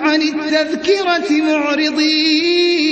عن التذكرة معرضين.